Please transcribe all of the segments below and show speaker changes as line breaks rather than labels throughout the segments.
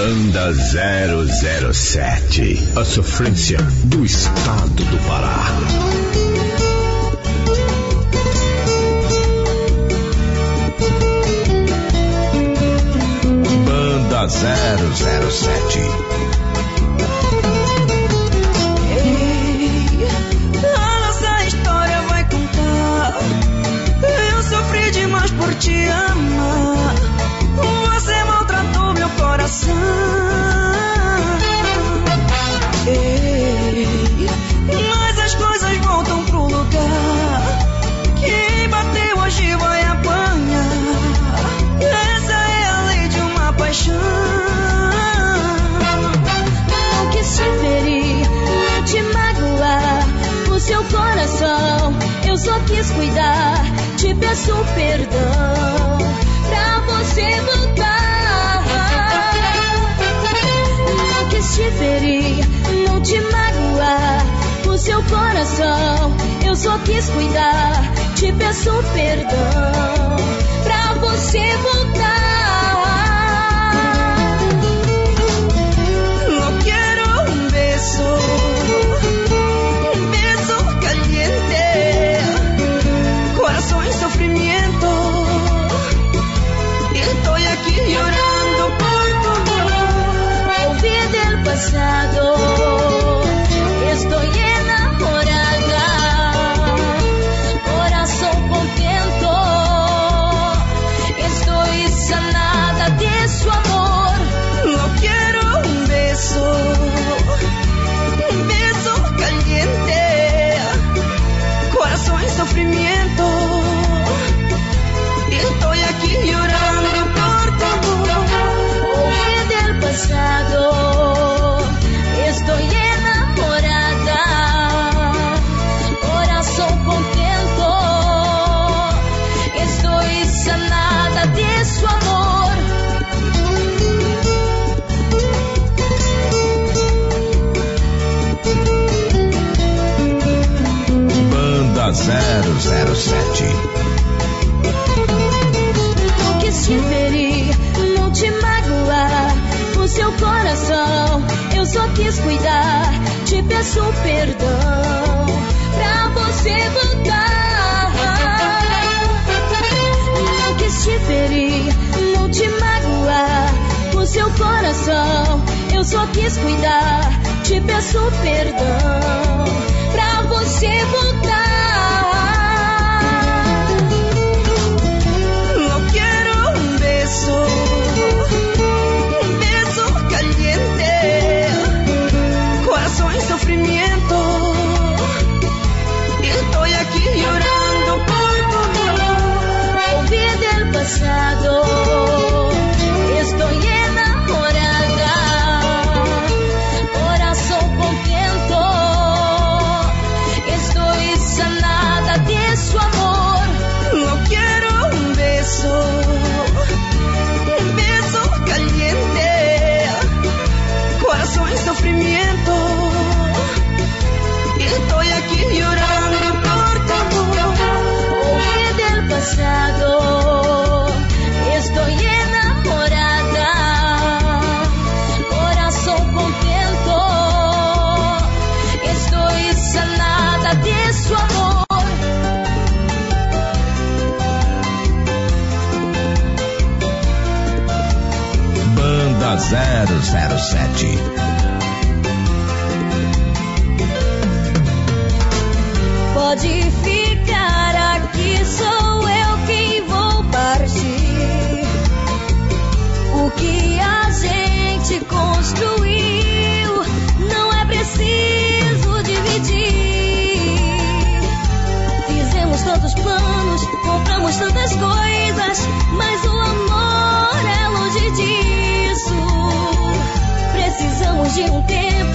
Banda 007. A sofrência do estado do Pará. Banda 007.
te ama.
Peço perdão pra você voltar. Não quis te ferir, não te magoar. O seu coração eu só quis cuidar. Te peço perdão pra você voltar. Olvide coração. Eu só quis cuidar, te peço perdão pra você voltar. Não quis te ferir, não te magoar. O seu coração, eu só quis cuidar, te peço perdão pra você voltar. Pasado, Pode ficar aqui, sou eu quem vou partir. O que a gente construiu não é preciso dividir. Fizemos tantos planos, compramos tantas coisas, mas o De um tempo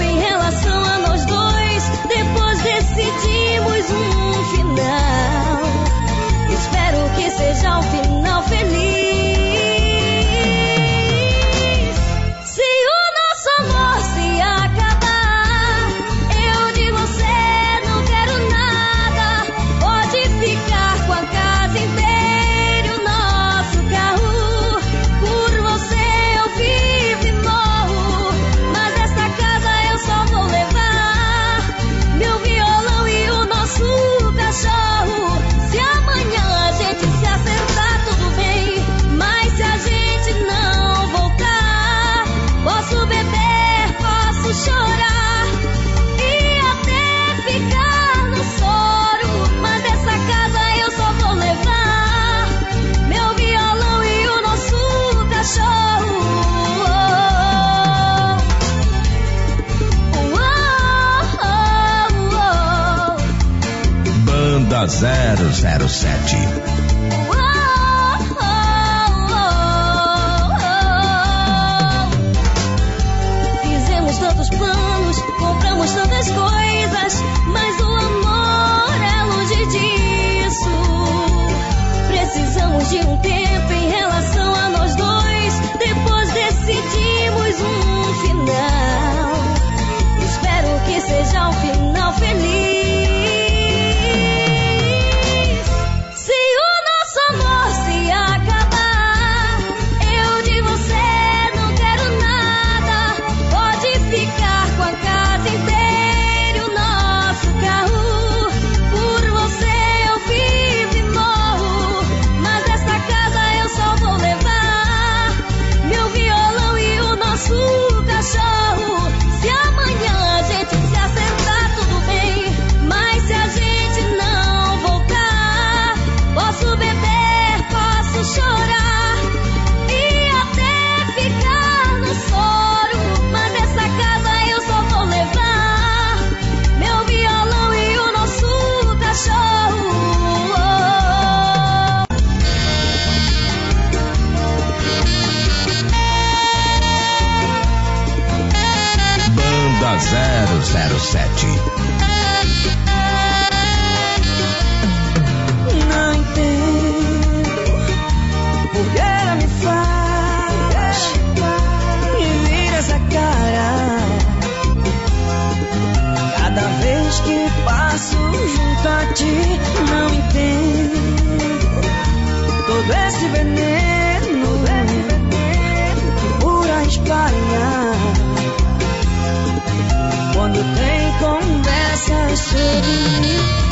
cheiro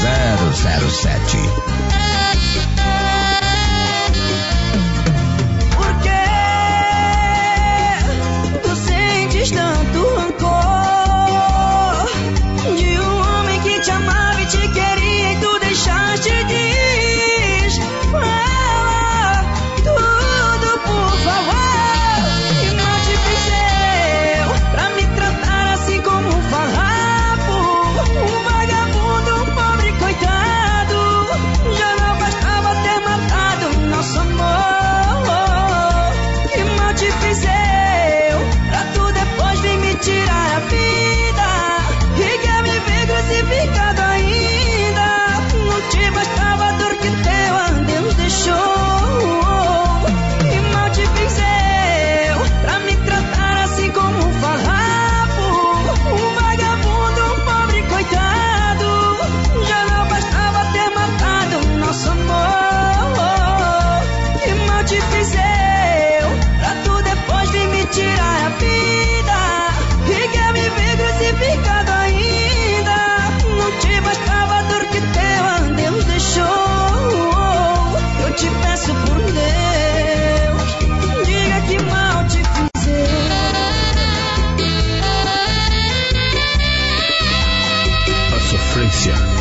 007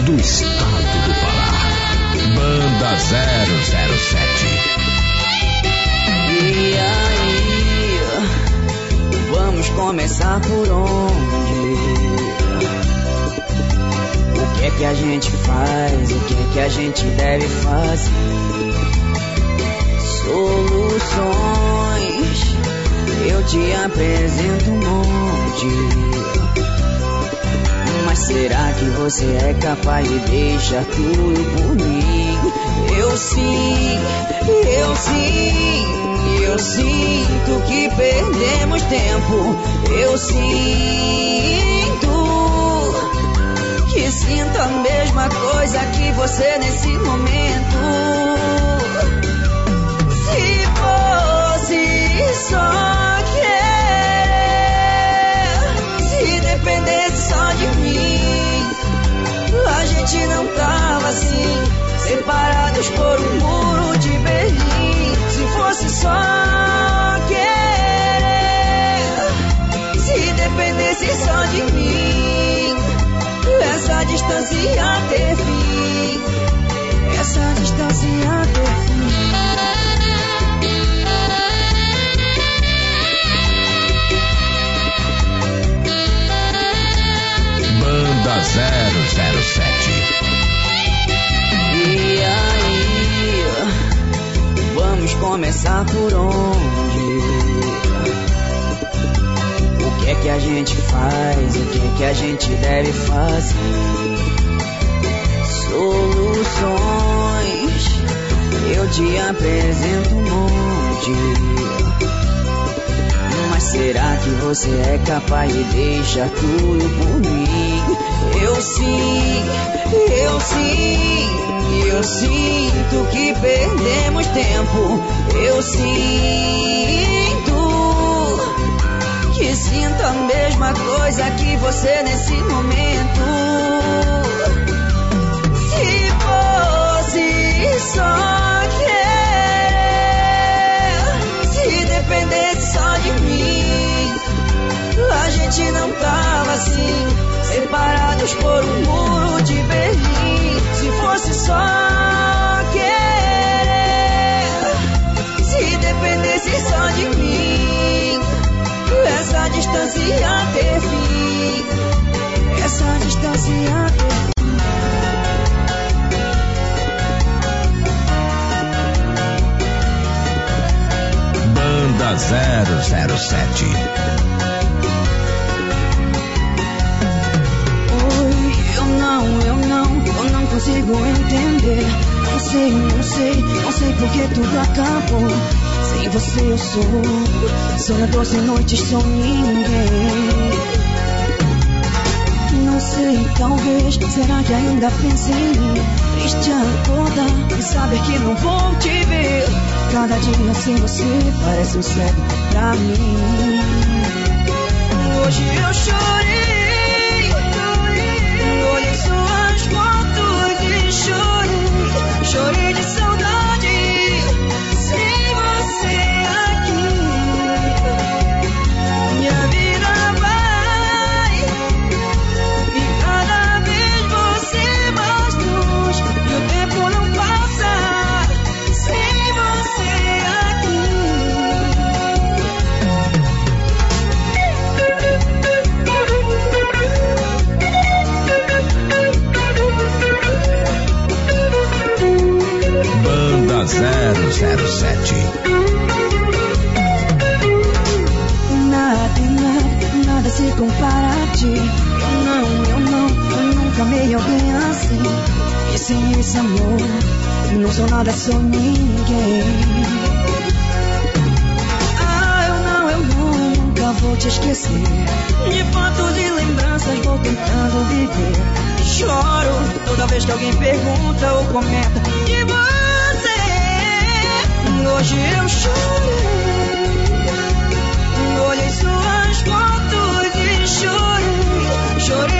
do estado do Pará. Banda 007.
E aí? Vamos começar por onde? O que é que a gente faz? O que é que a gente deve fazer? Soluções. Eu te apresento um monte Será que você é capaz de deixar tudo por mim? Eu
sim, eu sim, eu sinto que perdemos tempo. Eu sinto que sinto a mesma coisa que você nesse momento. Se fosse só querer gente não tava assim, separados por um muro de Berlim. Se fosse só querer, se dependesse só de mim, essa distância ia ter fim. Essa distância ia ter fim.
Banda 007.
Começar por onde? O que é que a gente faz? O que é que a gente deve fazer? Soluções, eu te apresento um monte. Mas será que você é capaz de deixar tudo por mim? Eu sim, eu sim, eu sinto que perdemos tempo. Eu sinto que sinto a mesma coisa que você nesse momento. Se fosse só querer, se dependesse só de mim, a gente não tava assim, separados por um muro de Berlim. Se fosse só querer, se dependesse só de mim, essa distância ia ter fim. Essa distância ia ter fim.
Banda 007.
Consigo entender. Não sei, não sei, não sei porque tudo acabou. Sem você eu sou sonhador sem noites, sou ninguém. Não sei, talvez, será que ainda pensa em mim? Triste acordar e saber que não vou te ver. Cada dia sem você parece um cego pra mim. Hoje eu chorei, chorei, de saudade. Sem esse amor, não sou nada, sou ninguém. Ah, eu não, eu nunca vou te esquecer. De fotos e lembranças vou tentando viver. Choro toda vez que alguém pergunta ou comenta de você. Hoje eu chorei. Olhei suas fotos e chorei, chorei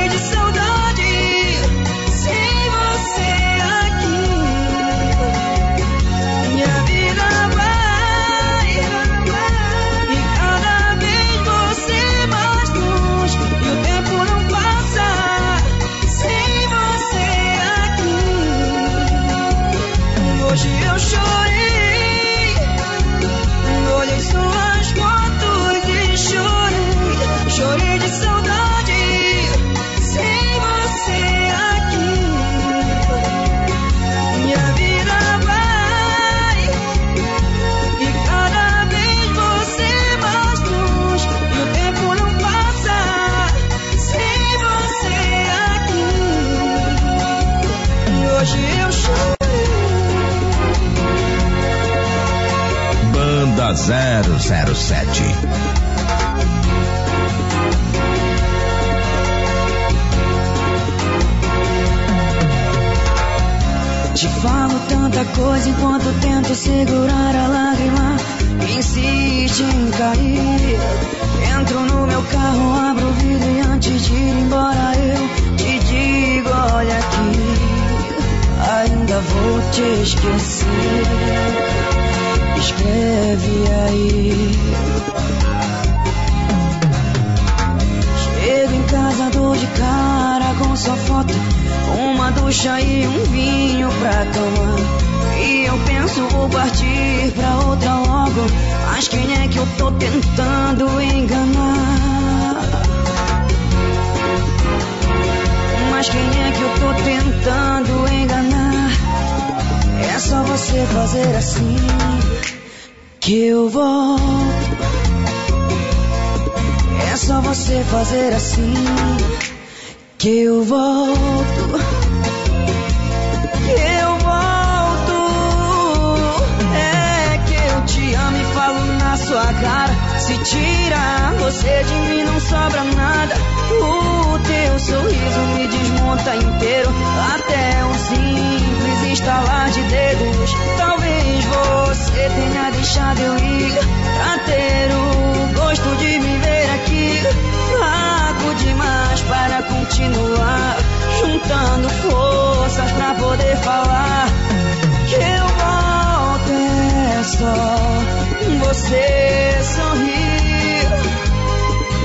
você sorrir.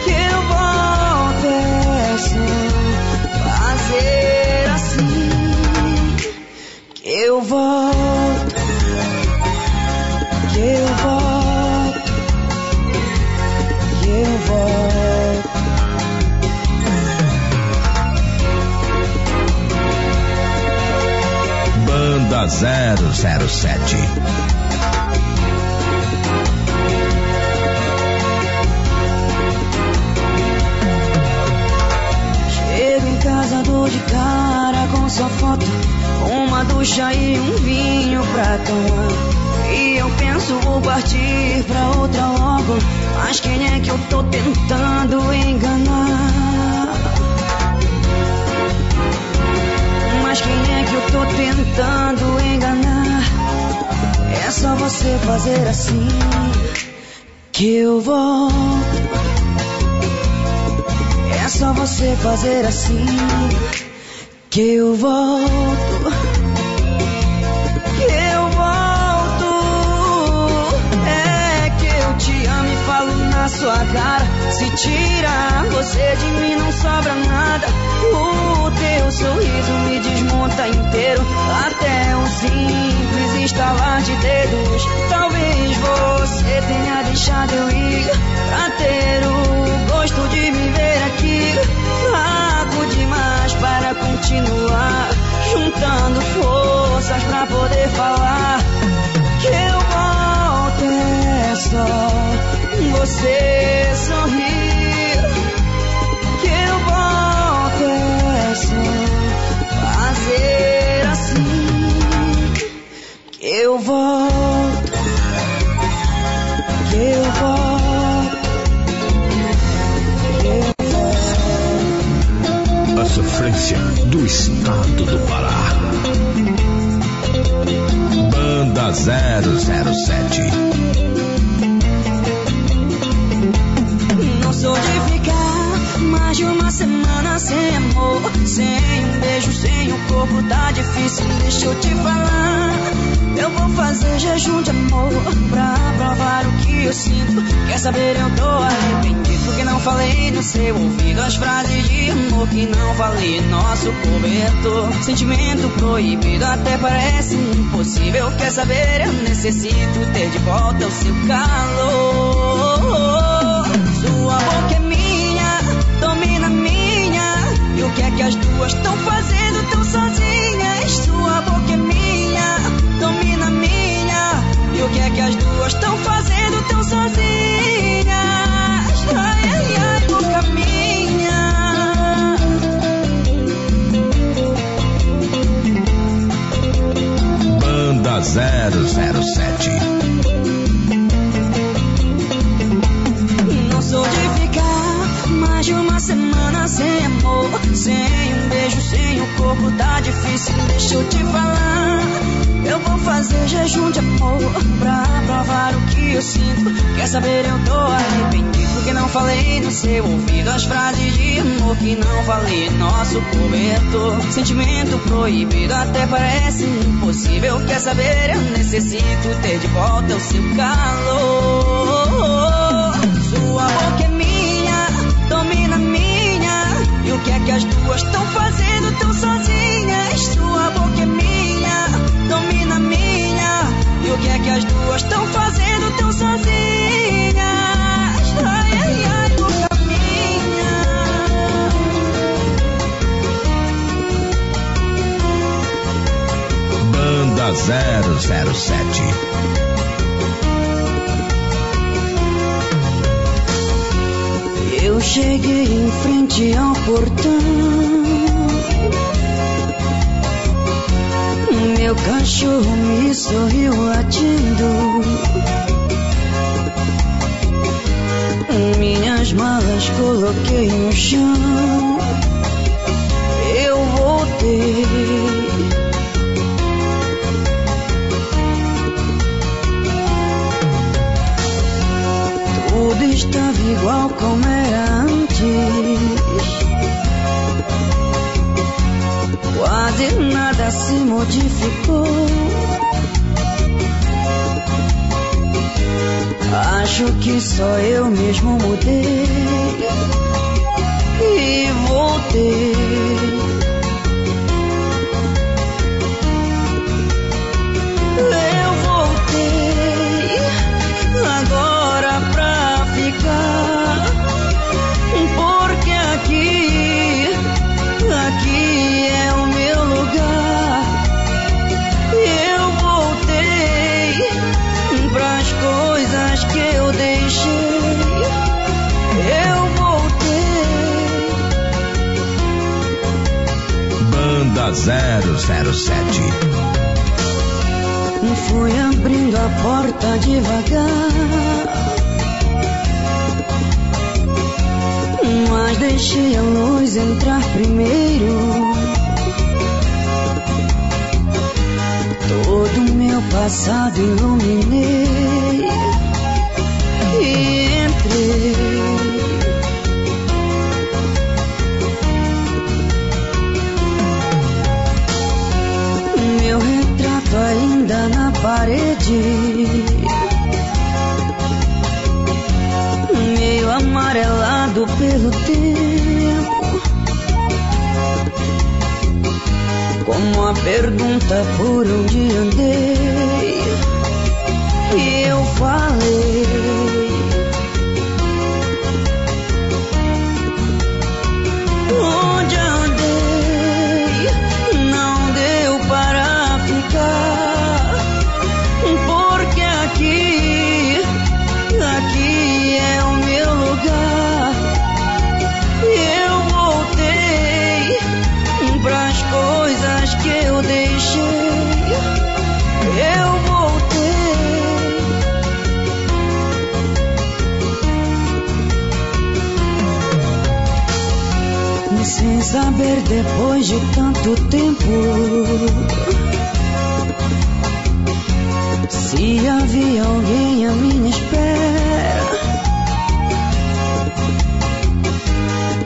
Que eu volto fazer assim. Que eu volto eu volto, eu volto.
Banda 007
fazer assim que eu volto. sua cara. Se tira você de mim, não sobra nada. O teu sorriso me desmonta inteiro. Até um simples estalar de dedos. Talvez você tenha deixado eu ir pra ter o gosto de me ver aqui. Continuar. Juntando forças pra poder falar. Que eu volto é só você sorrir, que eu volto é só fazer assim, que eu volto,
do estado do Pará. Banda 007
cansou de ficar mais de uma semana sem amor, sem um beijo, sem o um corpo, tá difícil. Deixa eu te falar. Eu vou fazer jejum de amor pra provar o que eu sinto. Quer saber? Eu tô arrependido porque não seu ouvido as frases de amor que não falei nosso cobertor. Sentimento proibido até parece impossível. Quer saber? Eu necessito ter de volta o seu calor. Sua boca é minha, domina minha. E o que é que as duas estão fazendo tão sozinhas? Sua boca é minha, domina minha. E o que é que as duas estão fazendo tão sozinhas? Ai, ai, ai, 007. Não
sou de ficar mais de uma semana
sem amor, sem um beijo, sem o corpo, tá difícil, deixa eu te falar. Eu vou fazer jejum de amor pra provar o que eu sinto. Quer saber, eu tô arrependido porque não falei no seu ouvido as frases de amor que não falei nosso cobertor. Sentimento proibido até parece impossível. Quer saber, eu necessito ter de volta o seu calor. Sua boca é minha, domina minha. E o que é que as duas estão fazendo tão sozinhas? Que é que as duas estão fazendo tão sozinhas? Ai, ai, ai, boca minha.
Banda 007.
Eu cheguei em frente ao portão. Meu cachorro me sorriu latindo. Minhas malas coloquei no chão. Eu voltei. Tudo estava igual como era se modificou. Acho que só eu mesmo mudei Fui abrindo a porta devagar. Mas deixei a luz entrar primeiro. Todo meu passado iluminei parede. Meio amarelado pelo tempo. Como a pergunta por onde andei. E eu falei. Depois de tanto tempo. Se havia alguém à minha espera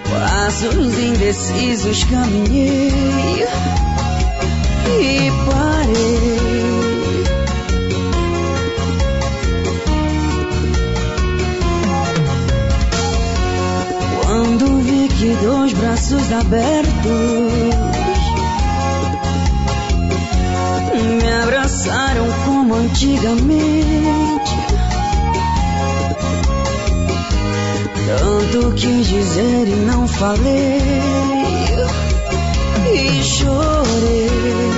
Passos indecisos caminhei E parei. Quando que dois braços abertos me abraçaram como antigamente. Tanto quis dizer e não falei, e chorei.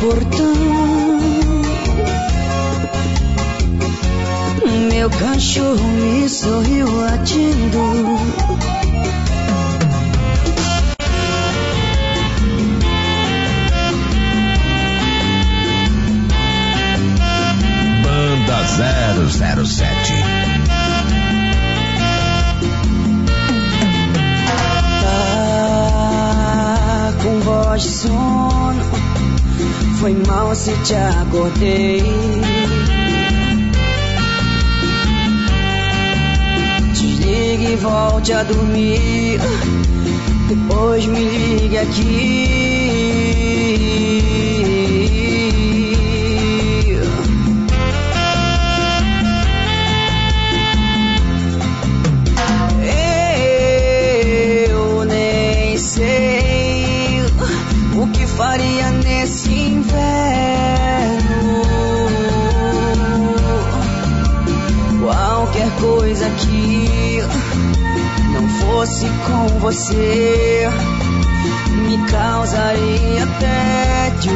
portão. Meu cachorro me sorriu latindo Foi mal se te acordei. Desligue e volte a dormir. Depois me ligue aqui. Eu nem sei o que faria fosse com você, me causaria tédio.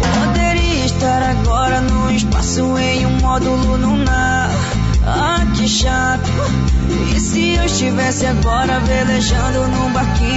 Poderia estar agora no espaço em um módulo lunar. Ah, que chato! E se eu estivesse agora velejando num barquinho?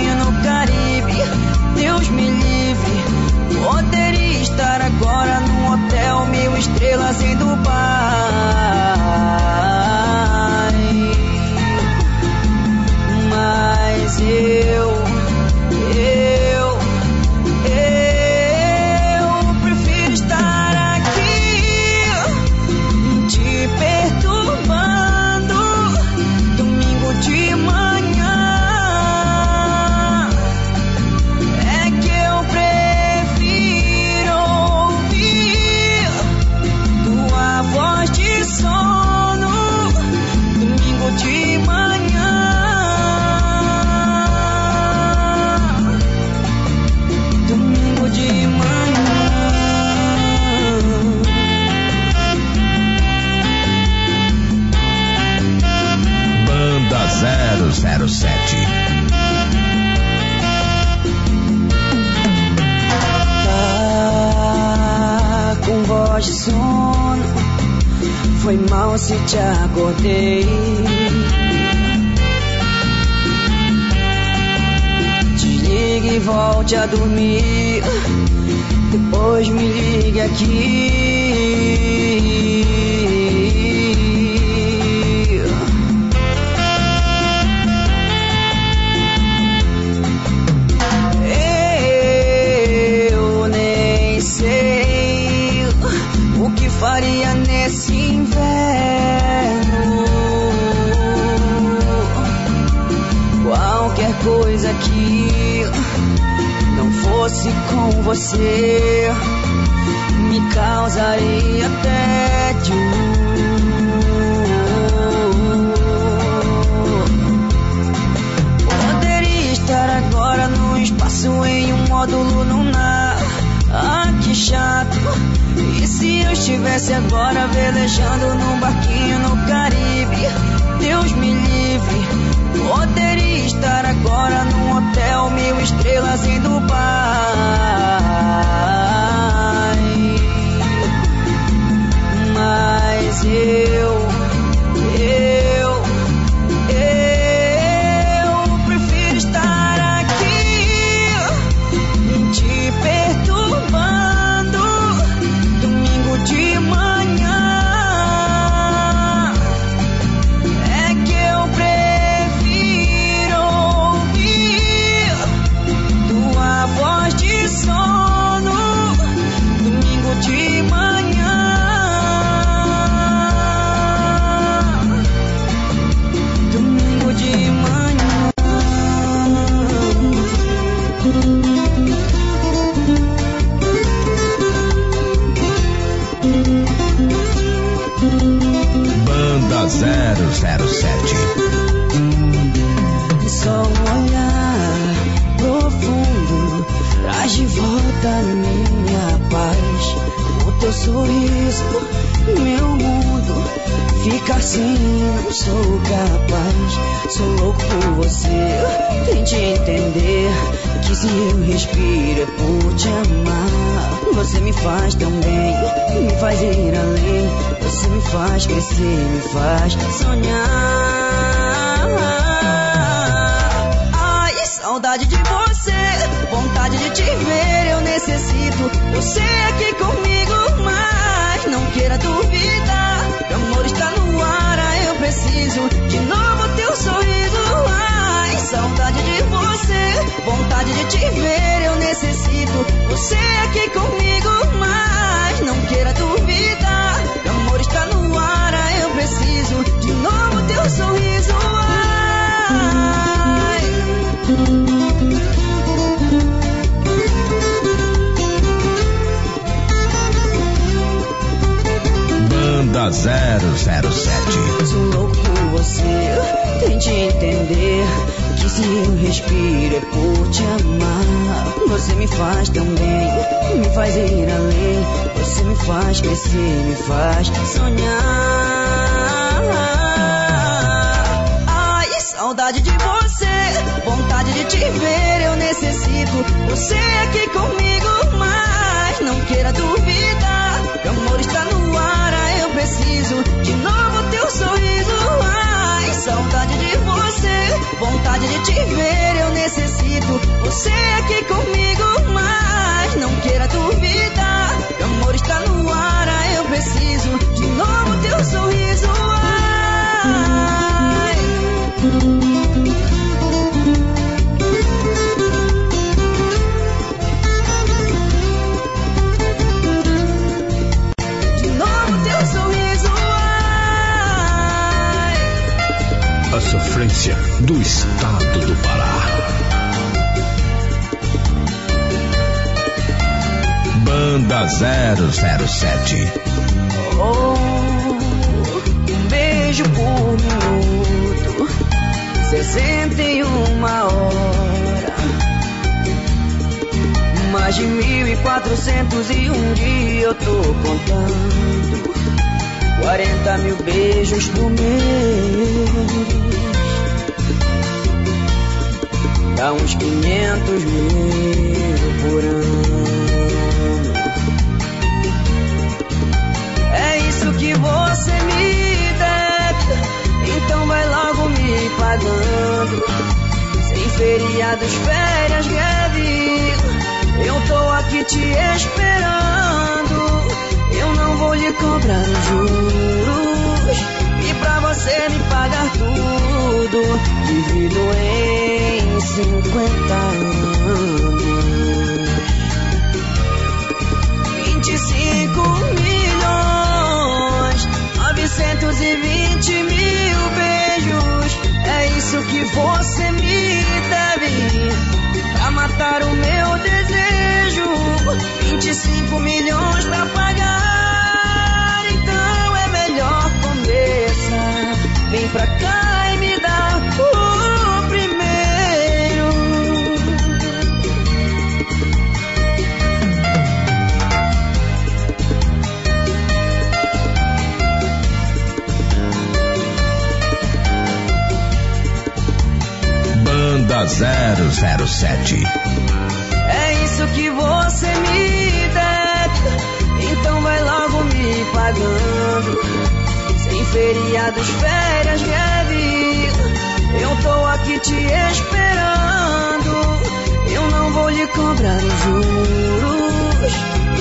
cobrar os juros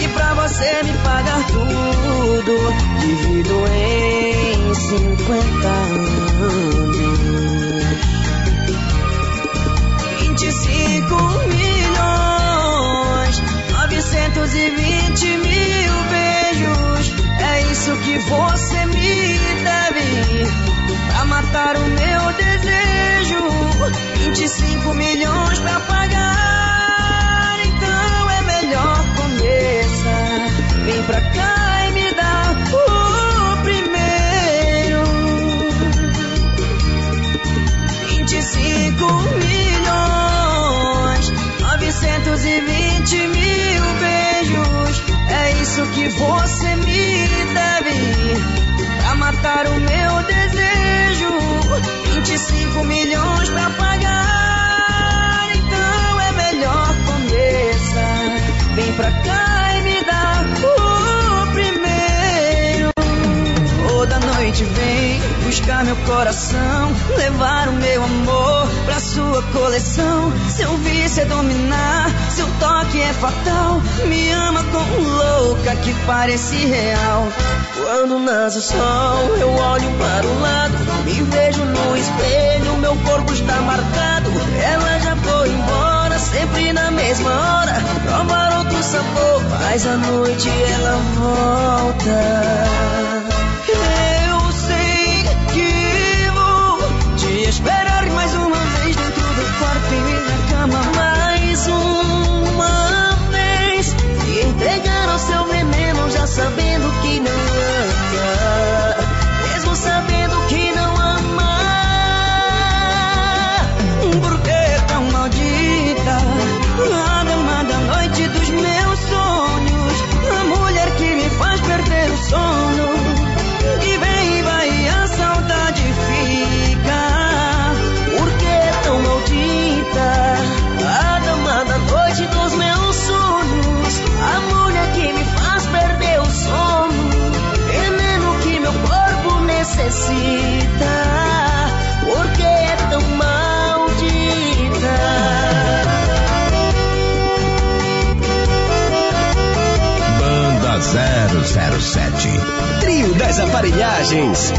e pra você me pagar tudo, divido em 50 anos. 25 milhões, 920 mil beijos, é isso que você me deve pra matar o meu desejo. 25 milhões pra pagar 220 mil beijos. É isso que você me deve pra matar o meu desejo. 25 milhões pra pagar, então é melhor começar. Vem pra cá e me dá o primeiro. Toda noite vem buscar meu coração, levar o meu amor sua coleção. Seu vício é dominar, seu toque é fatal. Me ama como louca que parece real. Quando nasce o sol, eu olho para o lado, me vejo no espelho, meu corpo está marcado. Ela já foi embora, sempre na mesma hora. Provar outro sabor, mas à noite ela volta. necessita, porque é tão maldita.
Banda 007 Trio das Aparelhagens.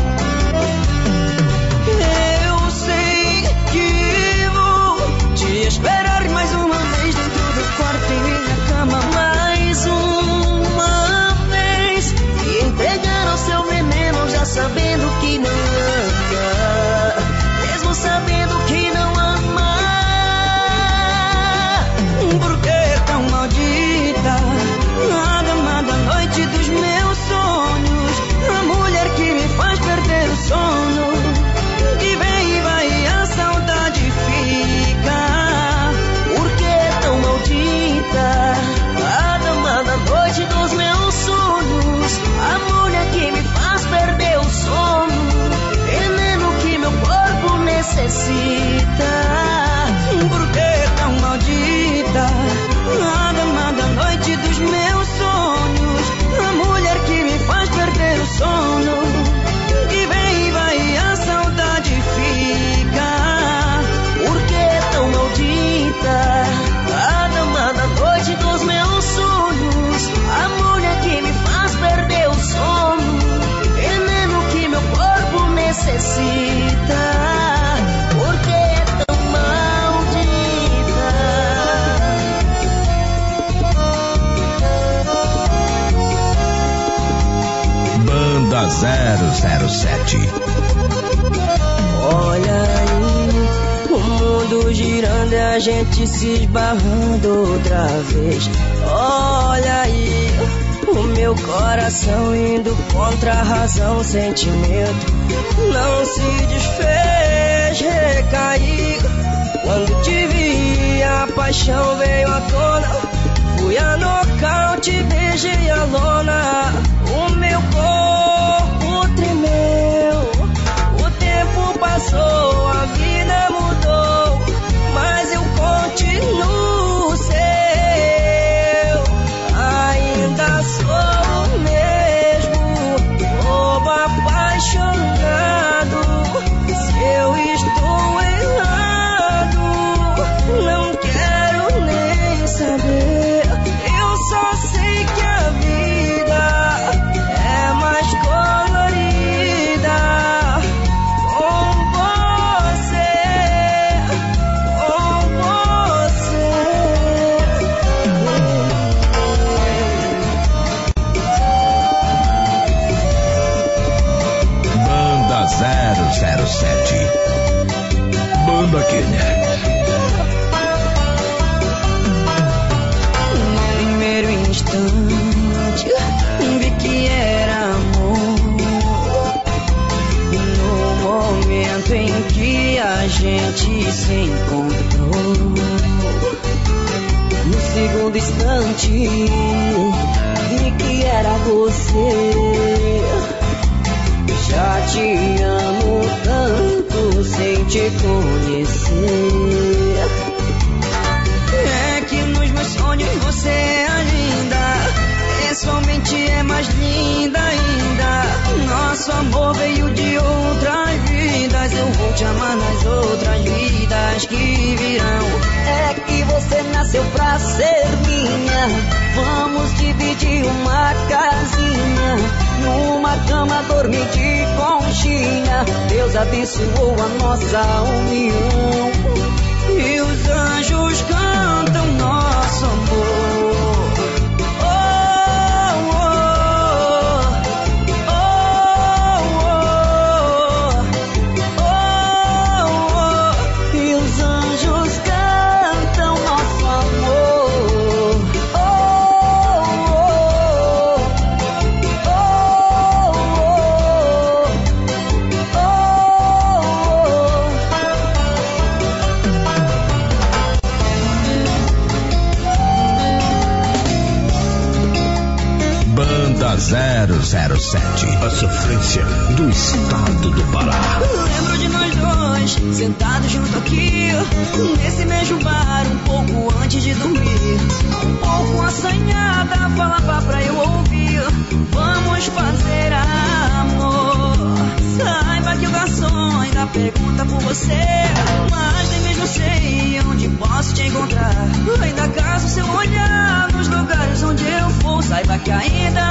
a gente se esbarrando outra vez. Olha aí, o meu coração indo contra a razão, sentimento. Não se desfez, recaí. Quando te vi, a paixão veio à tona. Fui a nocaute, beijei a lona. O meu corpo tremeu, o tempo passou. saiba que ainda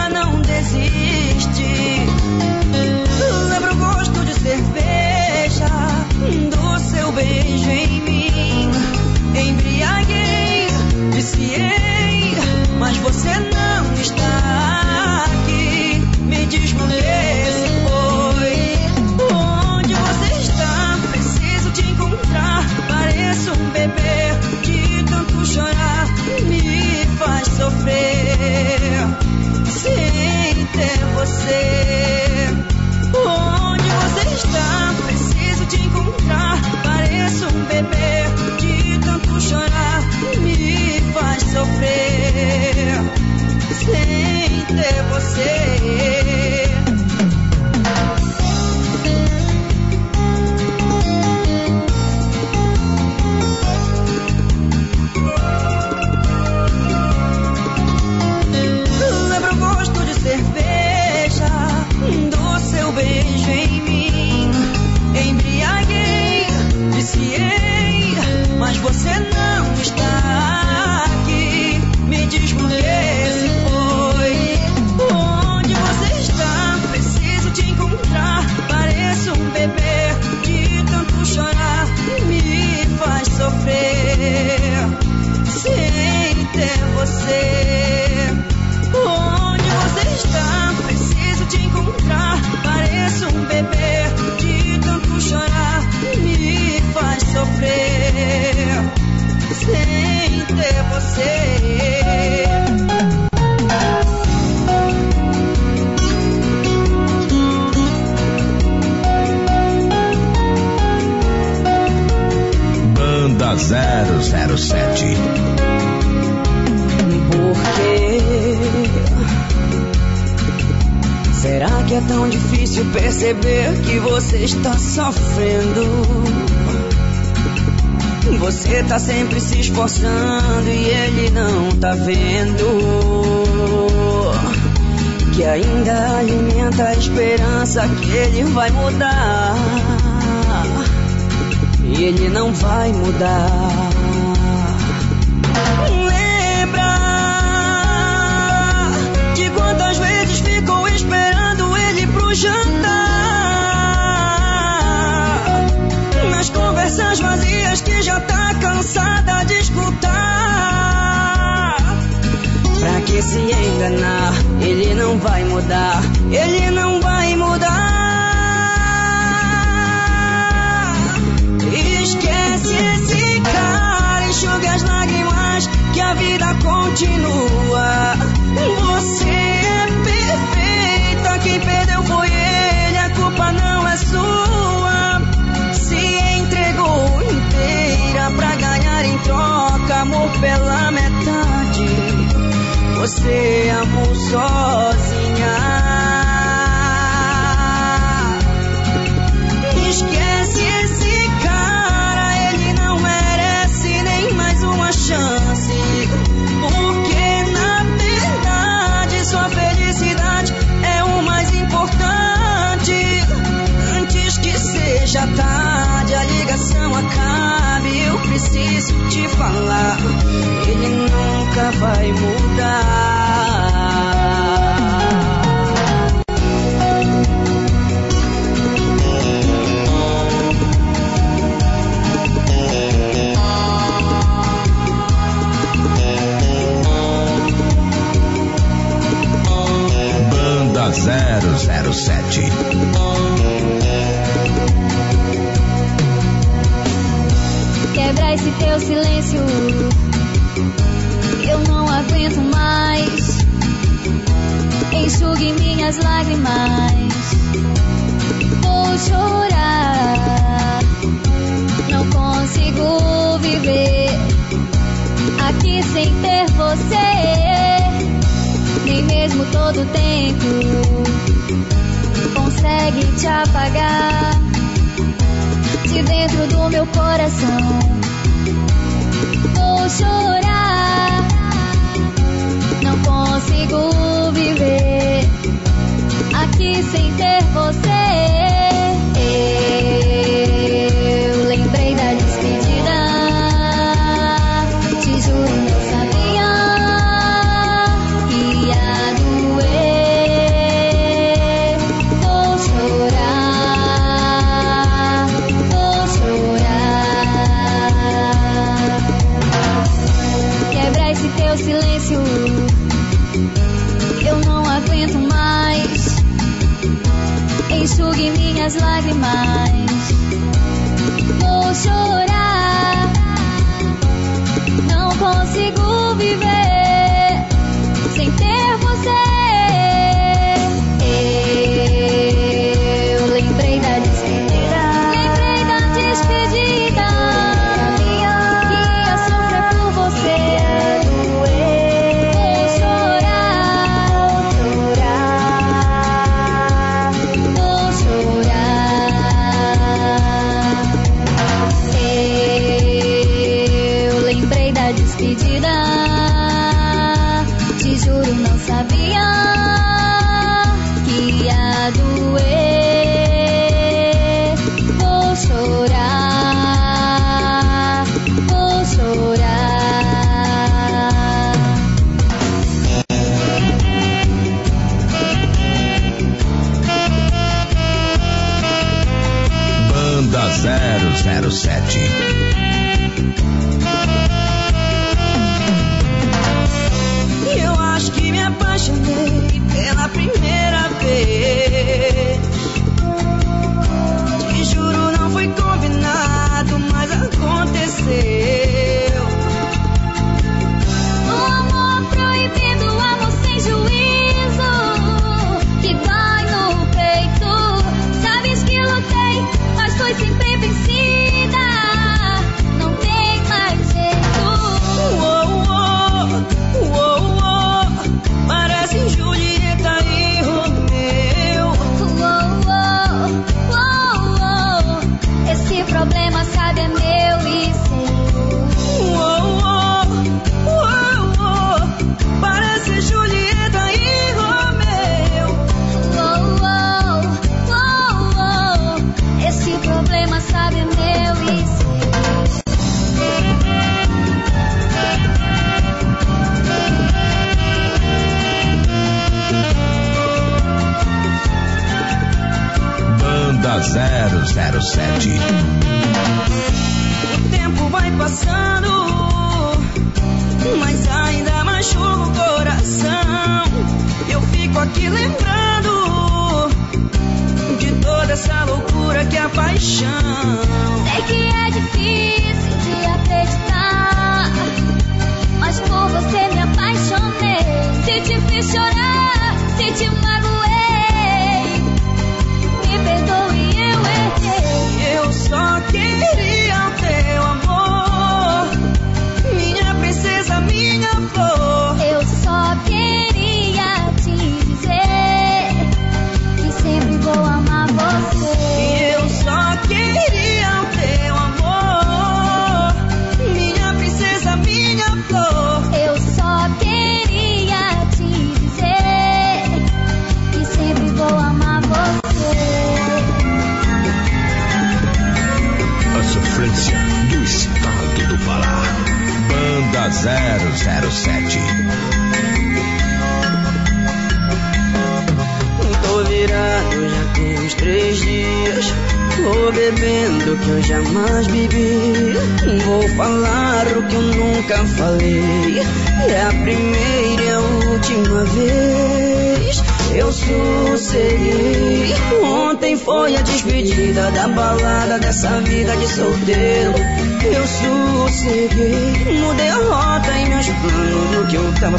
que é tão difícil perceber que você está sofrendo. Você tá sempre se esforçando e ele não tá vendo. Que ainda alimenta a esperança que ele vai mudar. E ele não vai mudar. Lembra de quantas vezes jantar. Nas conversas vazias que já tá cansada de escutar. Pra que se enganar? Ele não vai mudar, ele não vai mudar. Esquece esse cara, enxuga as lágrimas que a vida continua. Você quem perdeu foi ele, a culpa não é sua. Se entregou inteira pra ganhar em troca amor pela metade. Você amou sozinha. preciso te falar, ele nunca vai mudar.
Banda 007
esse teu silêncio. Eu não aguento mais. Enxugue minhas lágrimas. Vou chorar. Não consigo viver aqui sem ter você. Nem mesmo todo tempo consegue te apagar de dentro do meu coração chorar. Não consigo viver aqui sem ter você.
Seven.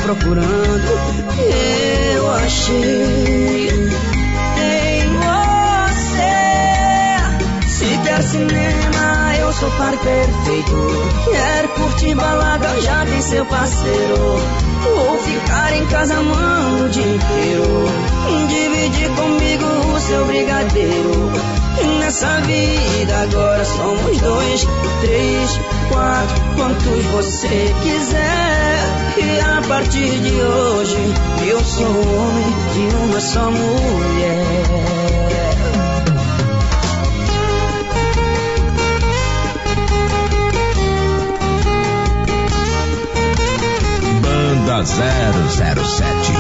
Procurando. Eu achei em você. Se quer cinema, eu sou par perfeito. Quer curtir balada, já tem seu parceiro. Ou ficar em casa amando o dia inteiro. Dividir comigo o seu brigadeiro. Nessa vida agora somos dois, três, quatro, quantos você quiser. E a partir de hoje eu sou homem de uma só mulher.
Banda 007.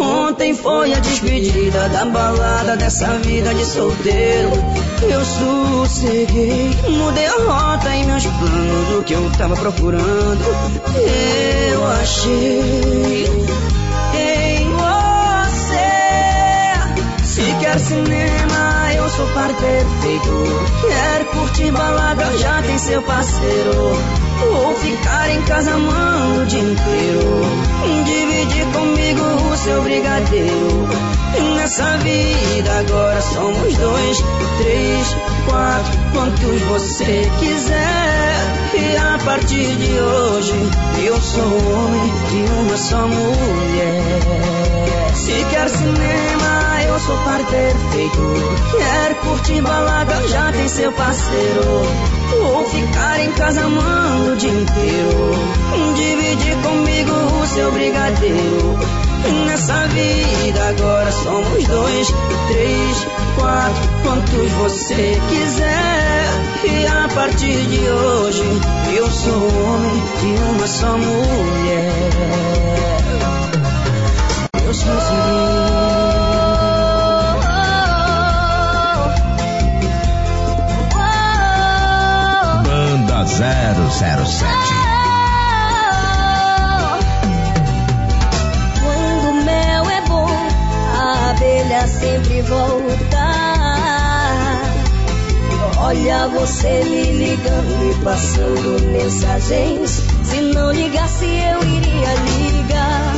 Ontem foi a despedida da balada dessa vida de solteiro. Eu sosseguei. Mudei a rota e meus planos do que eu tava procurando. Eu achei Se quer cinema, eu sou par perfeito. Quer curtir balada, já tem seu parceiro. Ou ficar em casa amando o dia inteiro. Dividir comigo o seu brigadeiro. Nessa vida agora somos dois, três, quatro, quantos você quiser. E a partir de hoje eu sou homem de uma só mulher. Se quer cinema, eu sou par perfeito. Quer curtir balada, já tem seu parceiro. Ou ficar em casa amando o dia inteiro. Dividir comigo o seu brigadeiro. Nessa vida agora somos dois, três, quatro, quantos você quiser. E a partir de hoje eu sou homem de uma só mulher. Eu sou
Banda 007.
Quando o mel é bom, a abelha sempre volta. Olha você me ligando e passando mensagens. Se não ligasse, eu iria ligar.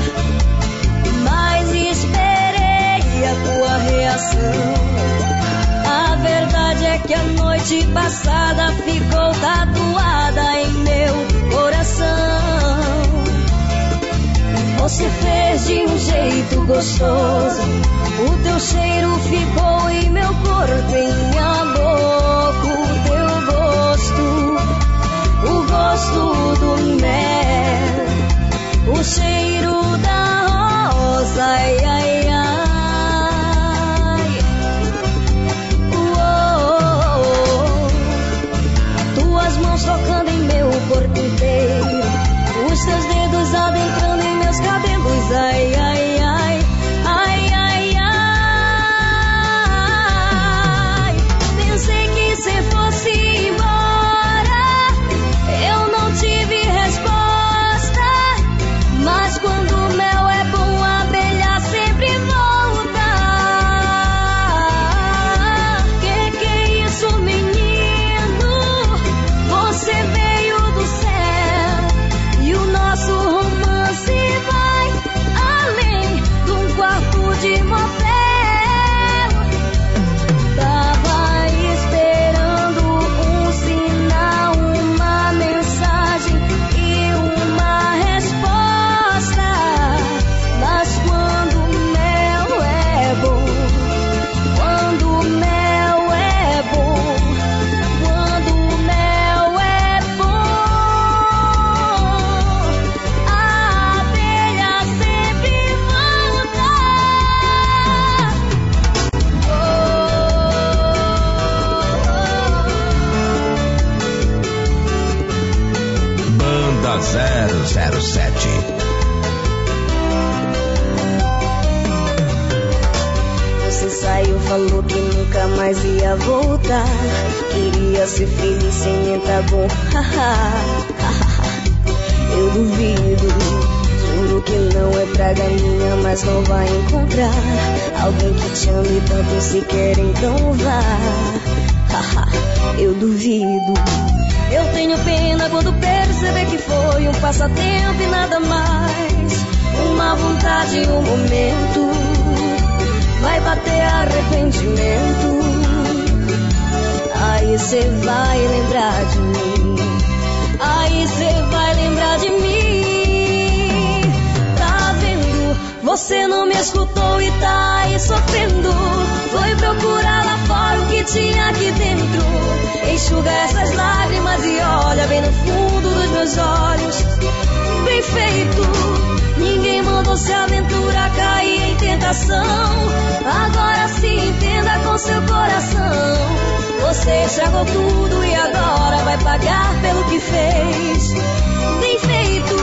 Mas esperei a tua reação. A verdade é que a noite passada ficou tatuada em meu coração. Você fez de um jeito gostoso. O teu cheiro ficou em meu corpo, em minha boca. O teu gosto, o gosto do mel, o cheiro da rosa. Ai, ai, ai. coração. Agora se entenda com seu coração. Você estragou tudo e agora vai pagar pelo que fez. Bem feito.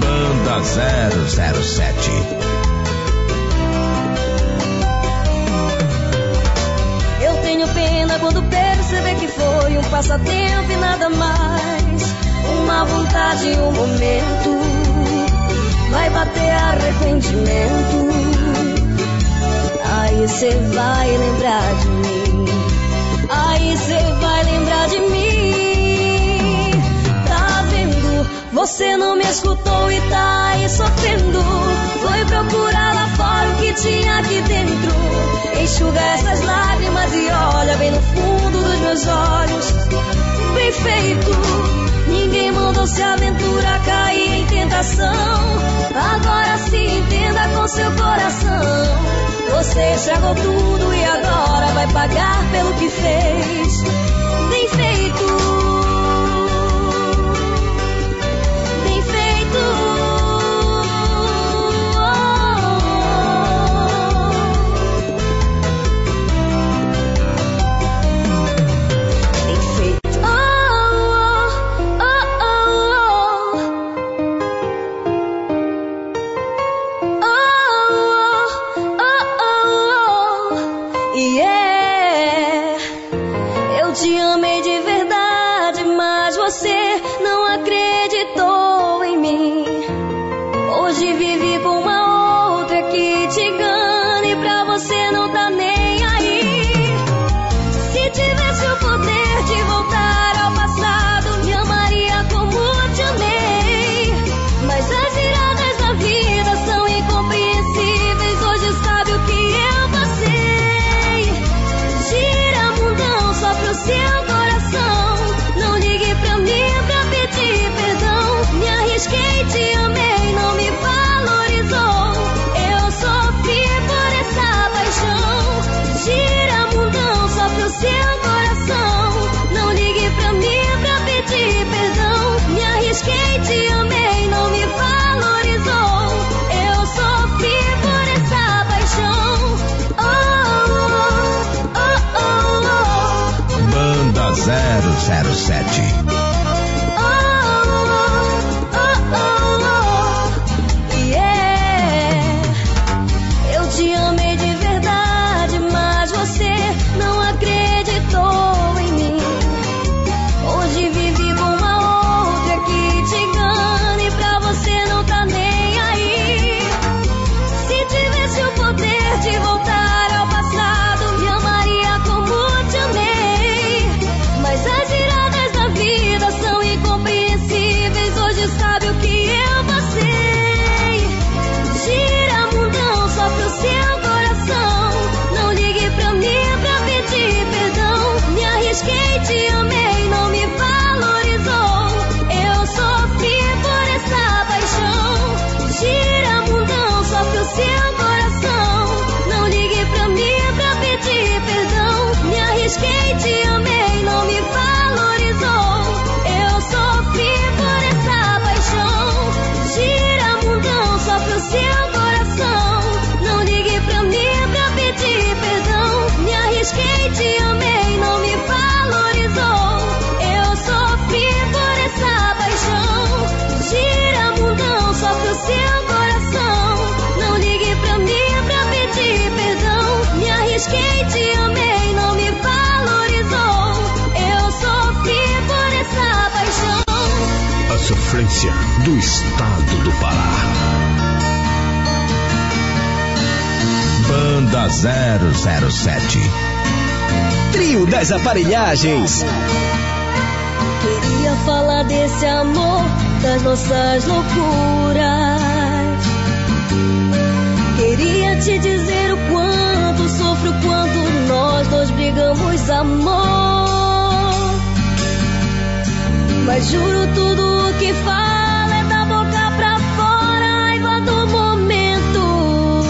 Banda 007
Eu tenho pena quando perceber que foi um passatempo e nada mais uma vontade, um momento, vai bater arrependimento. Aí cê vai lembrar de mim, aí cê vai lembrar de mim. Tá vendo? Você não me escutou e tá aí sofrendo. Foi procurar lá fora o que tinha aqui dentro. Enxuga essas lágrimas e olha bem no fundo dos meus olhos. Bem feito. Ninguém mandou se aventurar, cair em tentação. Agora se entenda com seu coração. Você estragou tudo e agora vai pagar pelo que fez. Bem feito.
sofrência do estado do Pará. Banda 007
Trio das Aparelhagens
Queria falar desse amor, das nossas loucuras. Queria te dizer o quanto sofro quando nós dois brigamos, amor. Mas juro tudo o que fala é da boca pra fora, é a raiva do momento.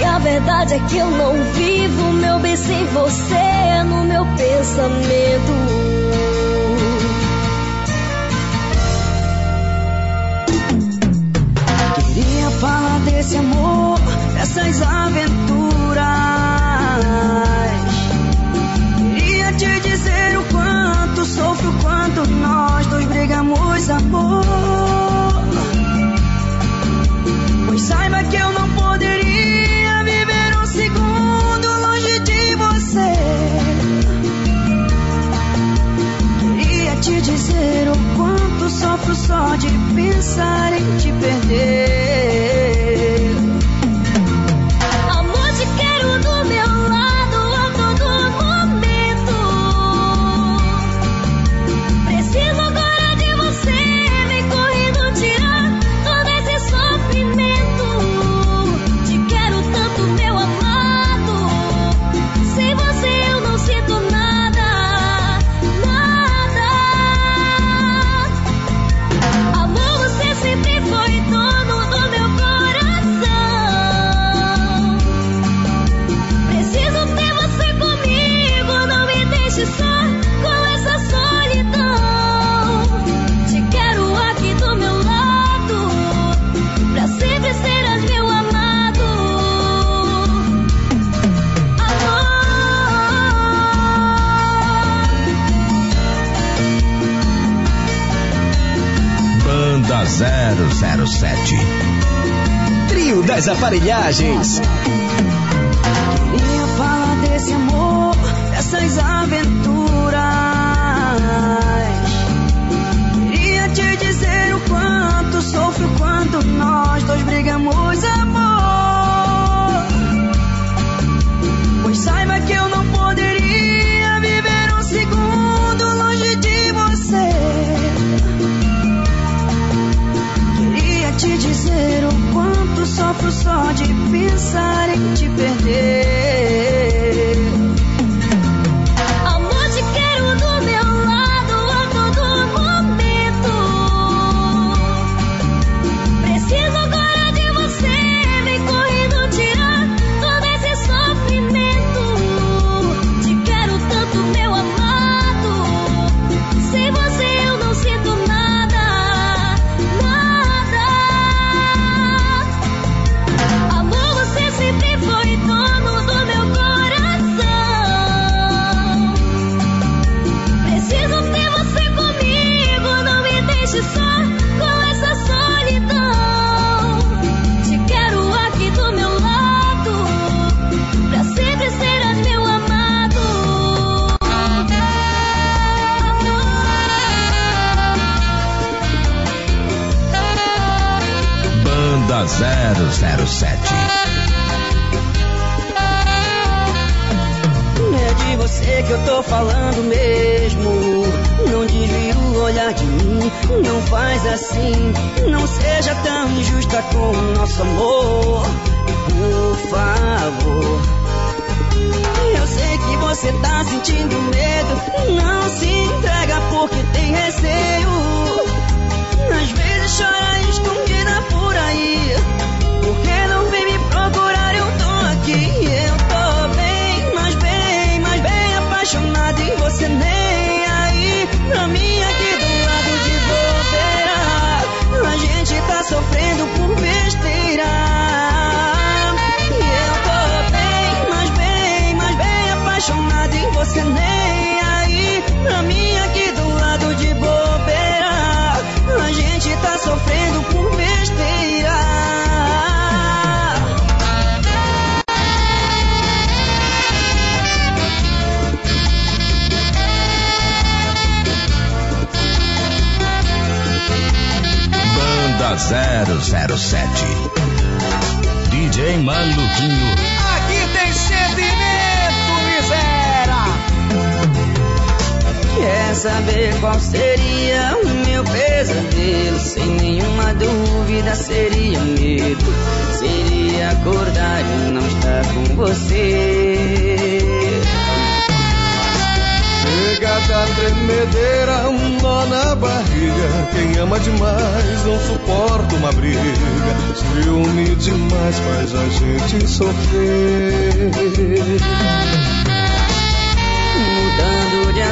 E a verdade é que eu não vivo, meu bem, sem você
é no meu pensamento. Jeez.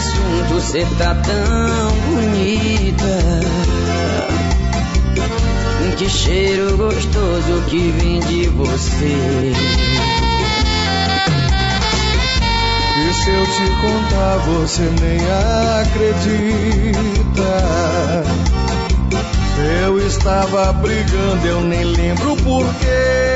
assunto cê tá tão bonita. Que cheiro gostoso que vem de você.
E se eu te contar, você nem acredita. Eu estava brigando, eu nem lembro porquê.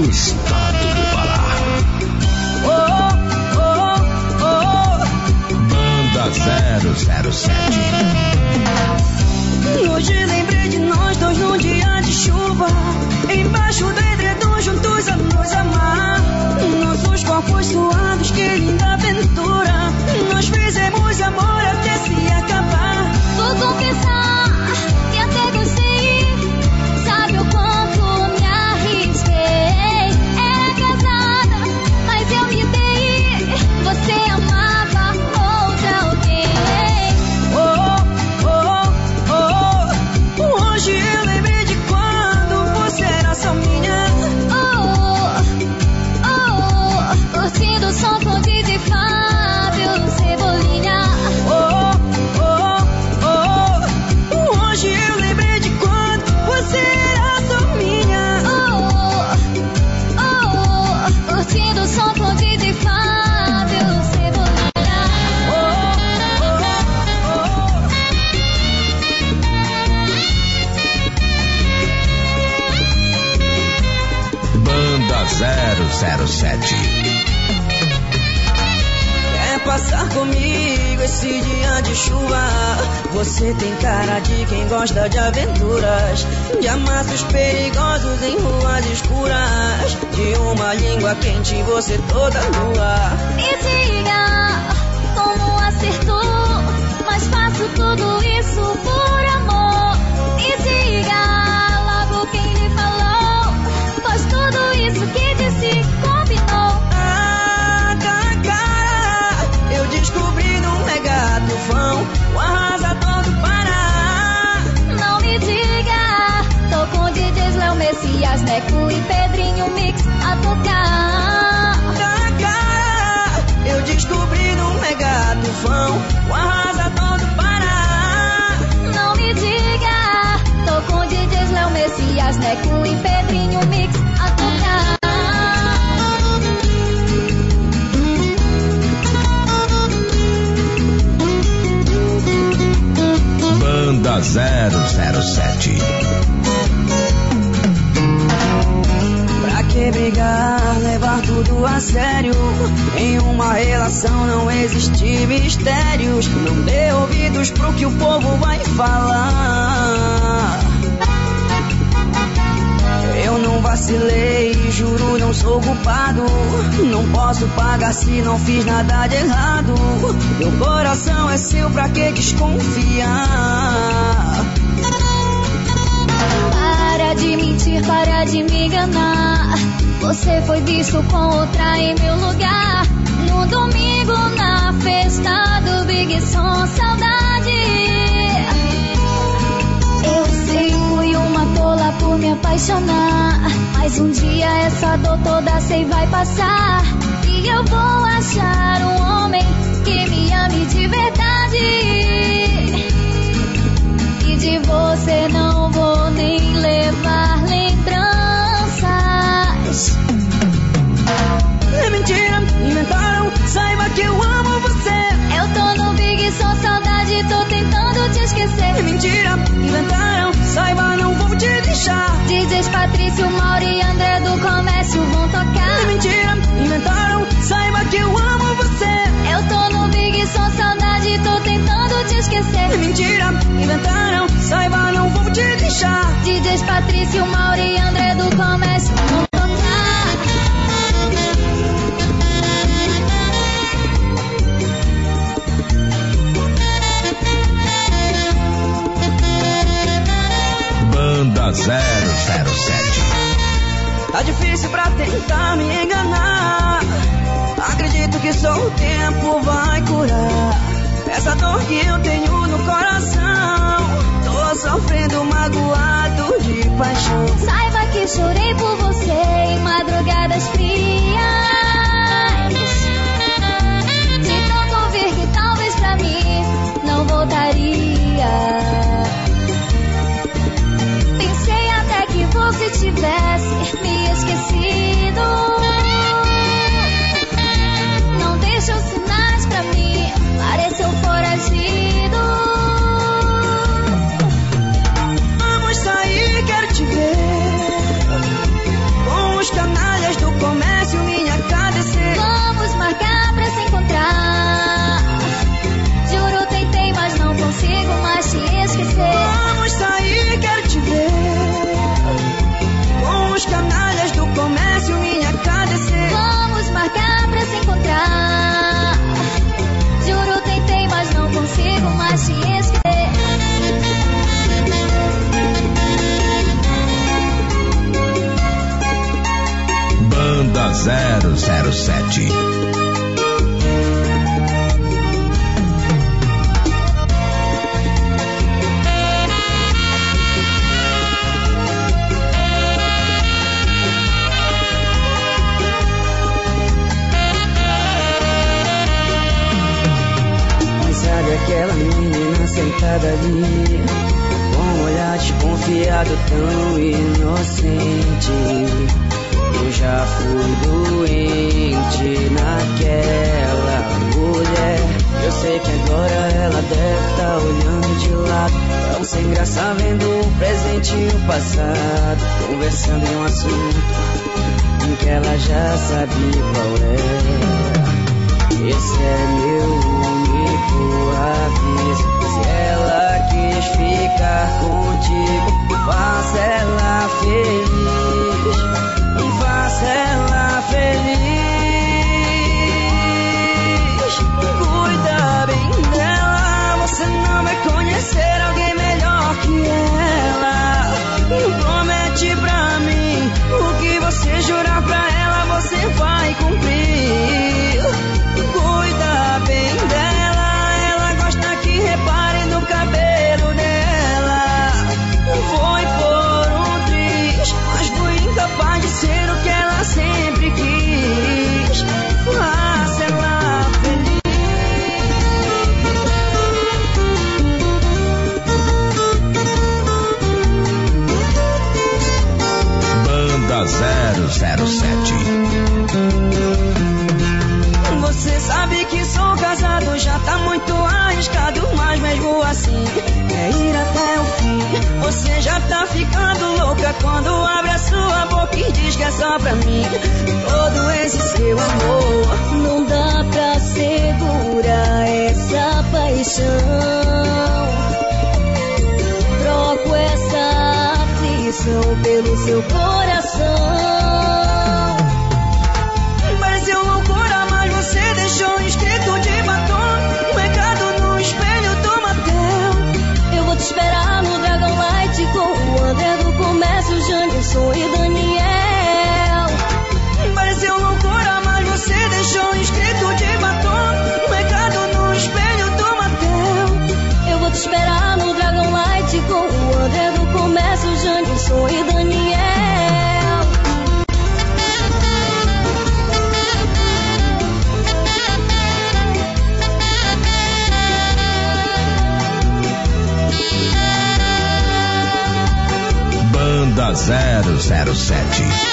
do estado do Pará. Oh, oh, oh. Manda 007.
Hoje lembrei de nós dois num dia de chuva, embaixo da nesse dia de chuva. Você tem cara de quem gosta de aventuras, de amassos perigosos em ruas escuras, de uma língua quente você toda nua.
E diga como acertou, mas faço tudo isso
Neco e Pedrinho Mix a tocar.
Cara, eu descobri no Mega Tufão o arrasador do Pará.
Não me diga, tô com DJs Léo Messias, Neco e Pedrinho Mix a tocar.
Banda 007.
A sério? Em uma relação não existe mistérios. Não dê ouvidos pro que o povo vai falar. Eu não vacilei, juro, não sou culpado. Não posso pagar se não fiz nada de errado. Meu coração é seu, pra que desconfiar?
Mentir, para de me enganar. Você foi visto com outra em meu lugar. No domingo, na festa do Big Som, saudade. Eu sei, fui uma tola por me apaixonar. Mas um dia essa dor toda sei vai passar. E eu vou achar um homem que me ame de verdade. E de você não vou nem levar lembranças.
É mentira, inventaram, saiba que eu amo você.
Eu tô no Big Som, saudade, tô tentando te
É
esquecer.
mentira, inventaram, saiba, não vou te deixar.
DJs Patrício, Mauro e André do Comércio vão
É
tocar.
mentira, inventaram, saiba que eu amo você.
Eu tô no Big Som, saudade, tô tentando te
É
esquecer.
mentira, inventaram, saiba, não vou te deixar.
DJs Patrício, Mauro e André do Comércio vão
Tá difícil pra tentar me enganar. Acredito que só o tempo vai curar. Essa dor que eu tenho no coração. Tô sofrendo magoado de paixão.
Saiba que chorei por você em madrugadas frias. De tanto ouvir que talvez pra mim não voltaria. Você tivesse me esquecido. Não deixou sinais pra mim, pareceu foragido.
Vendo o presente e o passado. Conversando em um assunto em que ela já sabia qual é. Esse é meu único aviso. Se ela quis ficar contigo, faça ela feliz. Faça ela feliz. Cuida bem dela. Você não vai conhecer alguém melhor que ela. Promete pra mim o que você jurar pra ela, você vai cumprir. Cuida bem dela, casado já tá muito arriscado, mas mesmo assim quer ir até o fim. Você já tá ficando louca quando abre a sua boca e diz que é só pra mim. Todo esse seu amor
não dá pra segurar essa paixão. Troco essa aflição pelo seu coração.
007